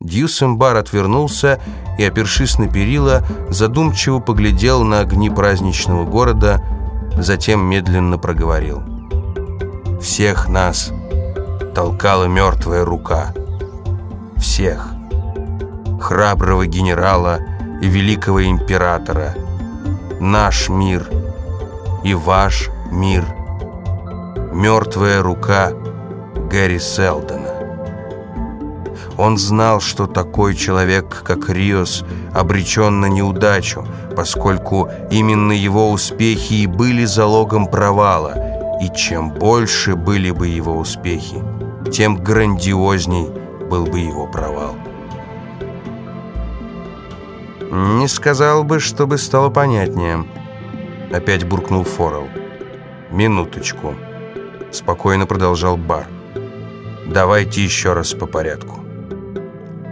Дьюсембар отвернулся и, опершись на перила, задумчиво поглядел на огни праздничного города, затем медленно проговорил. «Всех нас толкала мертвая рука. Всех. Храброго генерала и великого императора. Наш мир и ваш мир. Мертвая рука Гэри Селдона. Он знал, что такой человек, как Риос, обречен на неудачу, поскольку именно его успехи и были залогом провала, и чем больше были бы его успехи, тем грандиозней был бы его провал. «Не сказал бы, чтобы стало понятнее», — опять буркнул Форел. «Минуточку», — спокойно продолжал Бар. «Давайте еще раз по порядку»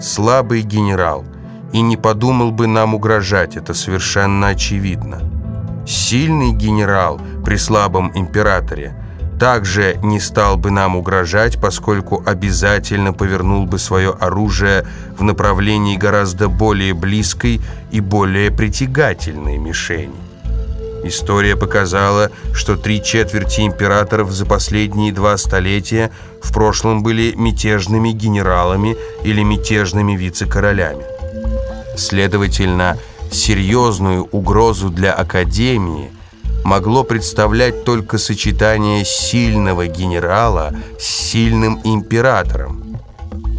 слабый генерал, и не подумал бы нам угрожать, это совершенно очевидно. Сильный генерал при слабом императоре также не стал бы нам угрожать, поскольку обязательно повернул бы свое оружие в направлении гораздо более близкой и более притягательной мишени. История показала, что три четверти императоров за последние два столетия в прошлом были мятежными генералами или мятежными вице-королями. Следовательно, серьезную угрозу для Академии могло представлять только сочетание сильного генерала с сильным императором,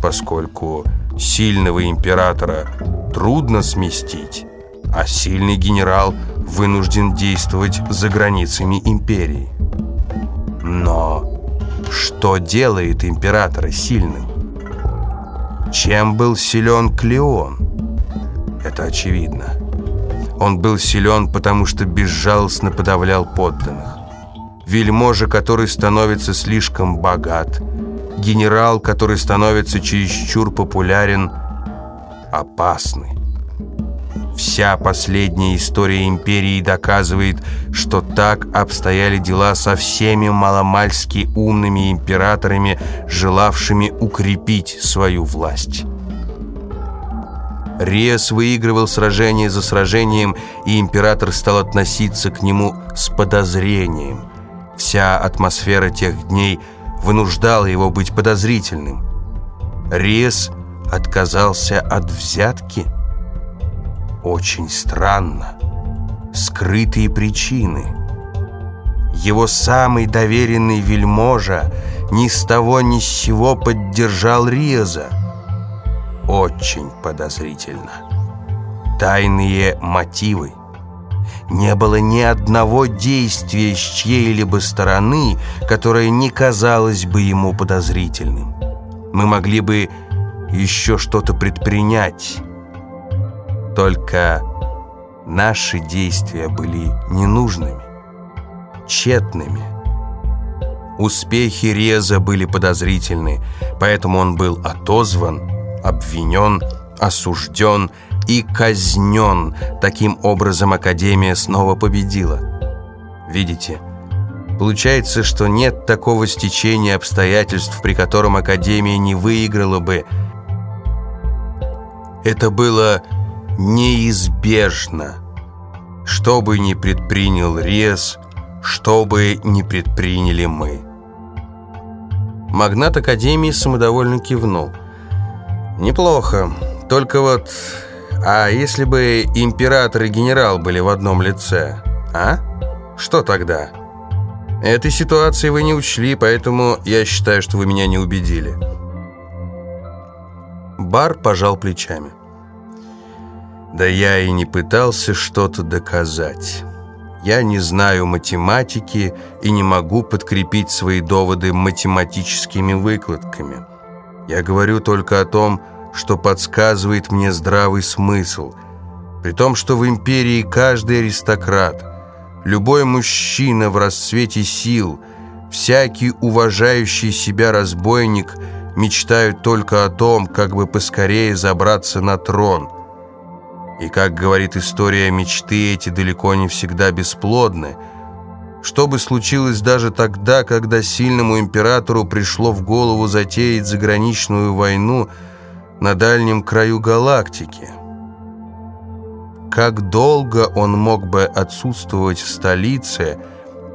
поскольку сильного императора трудно сместить, а сильный генерал – вынужден действовать за границами империи. Но что делает императора сильным? Чем был силен Клеон? Это очевидно. Он был силен, потому что безжалостно подавлял подданных. Вельможа, который становится слишком богат, генерал, который становится чересчур популярен, опасный. Вся последняя история империи доказывает, что так обстояли дела со всеми маломальски умными императорами, желавшими укрепить свою власть. Риас выигрывал сражение за сражением, и император стал относиться к нему с подозрением. Вся атмосфера тех дней вынуждала его быть подозрительным. Риас отказался от взятки – очень странно. Скрытые причины. Его самый доверенный вельможа ни с того ни с сего поддержал Реза. Очень подозрительно. Тайные мотивы. Не было ни одного действия с чьей-либо стороны, которое не казалось бы ему подозрительным. Мы могли бы еще что-то предпринять, только наши действия были ненужными, тщетными. Успехи Реза были подозрительны, поэтому он был отозван, обвинен, осужден и казнен. Таким образом, Академия снова победила. Видите, получается, что нет такого стечения обстоятельств, при котором Академия не выиграла бы. Это было неизбежно. Что бы ни предпринял Рез, что бы ни предприняли мы. Магнат Академии самодовольно кивнул. «Неплохо. Только вот... А если бы император и генерал были в одном лице, а? Что тогда?» Этой ситуации вы не учли, поэтому я считаю, что вы меня не убедили. Бар пожал плечами. Да я и не пытался что-то доказать. Я не знаю математики и не могу подкрепить свои доводы математическими выкладками. Я говорю только о том, что подсказывает мне здравый смысл. При том, что в империи каждый аристократ, любой мужчина в расцвете сил, всякий уважающий себя разбойник мечтают только о том, как бы поскорее забраться на трон – и, как говорит история, мечты эти далеко не всегда бесплодны. Что бы случилось даже тогда, когда сильному императору пришло в голову затеять заграничную войну, на дальнем краю галактики. Как долго он мог бы отсутствовать в столице,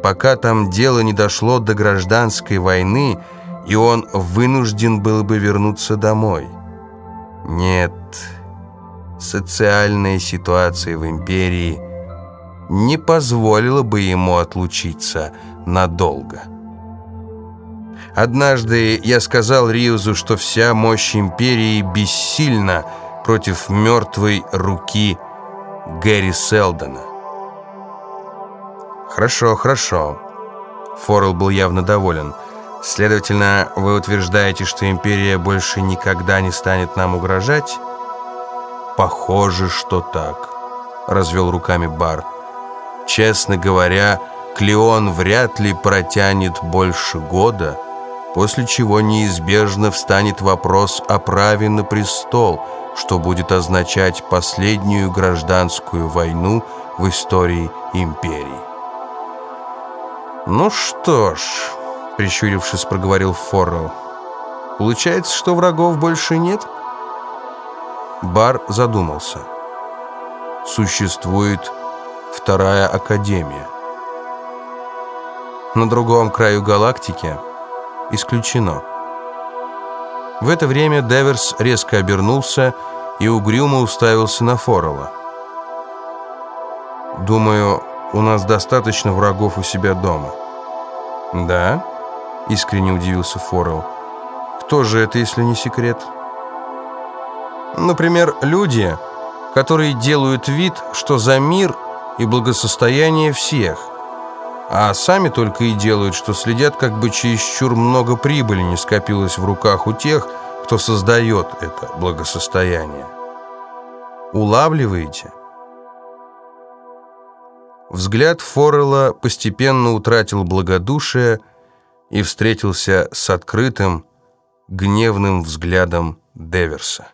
пока там дело не дошло до гражданской войны, и он вынужден был бы вернуться домой? Нет, социальная ситуация в империи не позволила бы ему отлучиться надолго. Однажды я сказал Риузу, что вся мощь империи бессильна против мертвой руки Гэри Селдона. «Хорошо, хорошо». Форел был явно доволен. «Следовательно, вы утверждаете, что империя больше никогда не станет нам угрожать?» «Похоже, что так», — развел руками Бар. «Честно говоря, Клеон вряд ли протянет больше года» после чего неизбежно встанет вопрос о праве на престол, что будет означать последнюю гражданскую войну в истории империи. «Ну что ж», — прищурившись, проговорил Форрелл, «получается, что врагов больше нет?» Бар задумался. «Существует вторая академия. На другом краю галактики исключено. В это время Деверс резко обернулся и угрюмо уставился на Форрелла. «Думаю, у нас достаточно врагов у себя дома». «Да?» — искренне удивился Форрелл. «Кто же это, если не секрет?» «Например, люди, которые делают вид, что за мир и благосостояние всех» а сами только и делают, что следят, как бы чересчур много прибыли не скопилось в руках у тех, кто создает это благосостояние. Улавливаете? Взгляд Форрелла постепенно утратил благодушие и встретился с открытым, гневным взглядом Деверса.